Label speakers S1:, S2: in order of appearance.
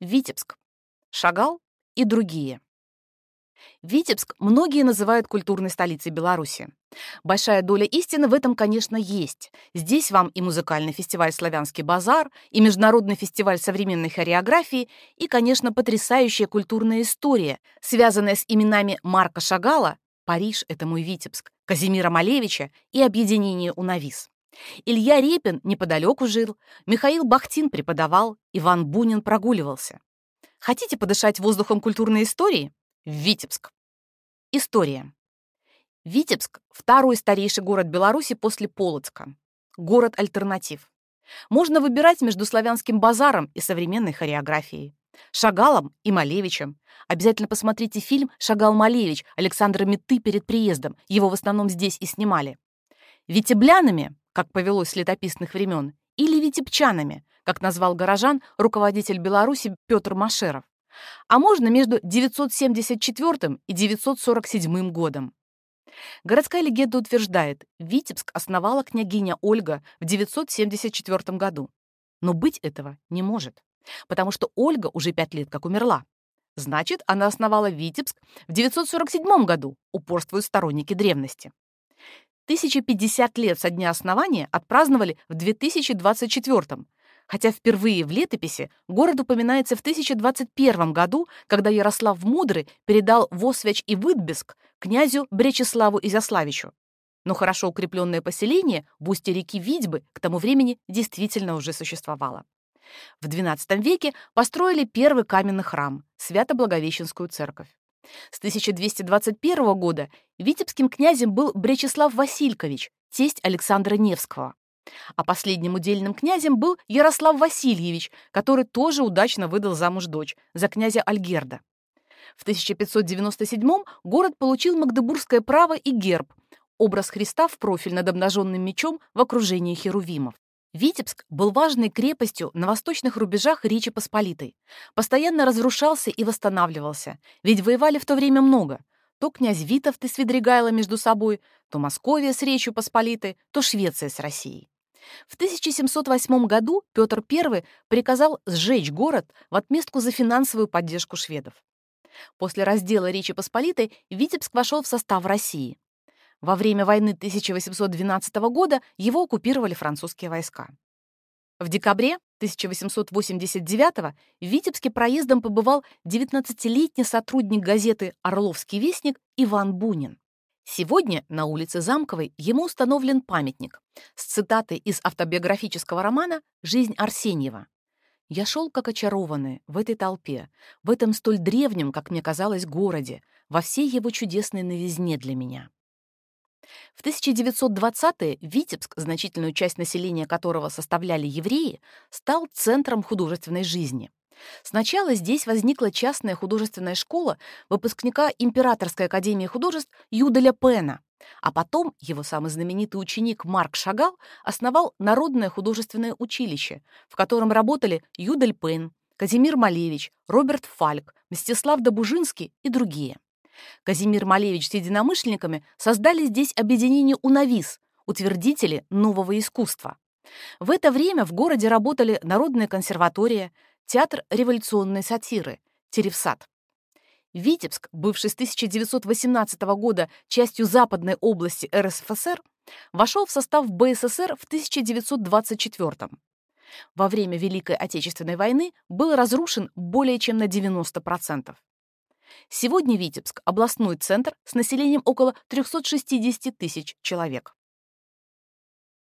S1: Витебск, Шагал и другие. Витебск многие называют культурной столицей Беларуси. Большая доля истины в этом, конечно, есть. Здесь вам и музыкальный фестиваль «Славянский базар», и международный фестиваль современной хореографии, и, конечно, потрясающая культурная история, связанная с именами Марка Шагала «Париж — это мой Витебск», Казимира Малевича и объединение «Унавис». Илья Репин неподалеку жил, Михаил Бахтин преподавал, Иван Бунин прогуливался. Хотите подышать воздухом культурной истории? Витебск. История. Витебск – второй старейший город Беларуси после Полоцка. Город альтернатив. Можно выбирать между славянским базаром и современной хореографией. Шагалом и Малевичем. Обязательно посмотрите фильм «Шагал-Малевич» Александра Меты перед приездом. Его в основном здесь и снимали. Витеблянами, как повелось с летописных времен, или витебчанами, как назвал горожан руководитель Беларуси Петр Машеров а можно между 974 и 947 годом. Городская легенда утверждает, Витебск основала княгиня Ольга в 974 году. Но быть этого не может, потому что Ольга уже пять лет как умерла. Значит, она основала Витебск в 947 году, упорствуют сторонники древности. 1050 лет со дня основания отпраздновали в 2024 хотя впервые в летописи город упоминается в 1021 году, когда Ярослав Мудрый передал Восвяч и Вытбеск князю Бречеславу Изяславичу. Но хорошо укрепленное поселение в устье реки Видьбы к тому времени действительно уже существовало. В XII веке построили первый каменный храм – Свято-Благовещенскую церковь. С 1221 года витебским князем был Бречеслав Василькович, тесть Александра Невского. А последним удельным князем был Ярослав Васильевич, который тоже удачно выдал замуж дочь за князя Альгерда. В 1597 город получил магдебургское право и герб, образ Христа в профиль над обнаженным мечом в окружении херувимов. Витебск был важной крепостью на восточных рубежах Речи Посполитой. Постоянно разрушался и восстанавливался, ведь воевали в то время много. То князь Витовт и Свидригайло между собой, то Московия с Речью Посполитой, то Швеция с Россией. В 1708 году Петр I приказал сжечь город в отместку за финансовую поддержку шведов. После раздела Речи Посполитой Витебск вошел в состав России. Во время войны 1812 года его оккупировали французские войска. В декабре 1889 в Витебске проездом побывал 19-летний сотрудник газеты «Орловский вестник» Иван Бунин. Сегодня на улице Замковой ему установлен памятник с цитатой из автобиографического романа «Жизнь Арсеньева». «Я шел как очарованный в этой толпе, в этом столь древнем, как мне казалось, городе, во всей его чудесной новизне для меня». В 1920-е Витебск, значительную часть населения которого составляли евреи, стал центром художественной жизни. Сначала здесь возникла частная художественная школа выпускника Императорской академии художеств Юделя Пена, а потом его самый знаменитый ученик Марк Шагал основал Народное художественное училище, в котором работали Юдель Пен, Казимир Малевич, Роберт Фальк, Мстислав Добужинский и другие. Казимир Малевич с единомышленниками создали здесь объединение «Унавис», утвердители нового искусства. В это время в городе работали Народная консерватория, Театр революционной сатиры, Теревсад. Витебск, бывший с 1918 года частью западной области РСФСР, вошел в состав БССР в 1924 Во время Великой Отечественной войны был разрушен более чем на 90%. Сегодня Витебск – областной центр с населением около 360 тысяч человек.